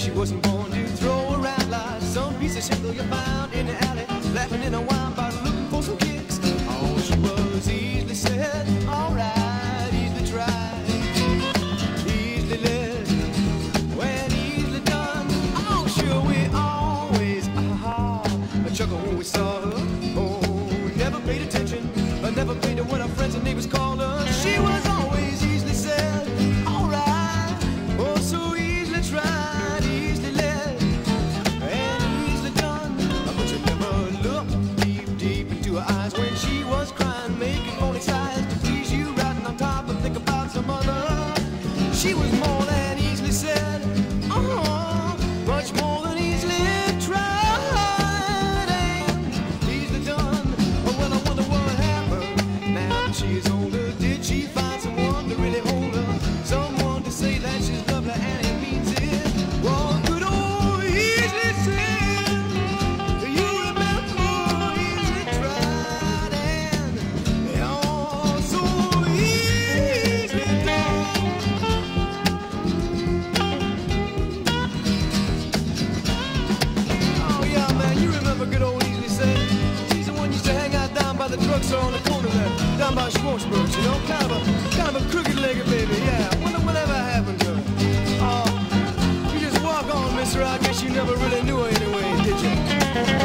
she wasn't born to throw around lies. Some piece of shingle you found in the alley, laughing in a wine bottle, looking for some kicks. Oh, she was easily said, alright, easily tried, easily led, when easily done. Oh, sure we always aha. I chuckle when we saw her. Oh, never paid attention, I never paid to what our friends and neighbors called. she was more. by the drugstore on the corner there, down by Schwartzberg's, you know? Kind of a, kind of a crooked-legged baby, yeah. Wonder whatever happened to her. Oh, you just walk on, mister, I guess you never really knew her anyway, did you?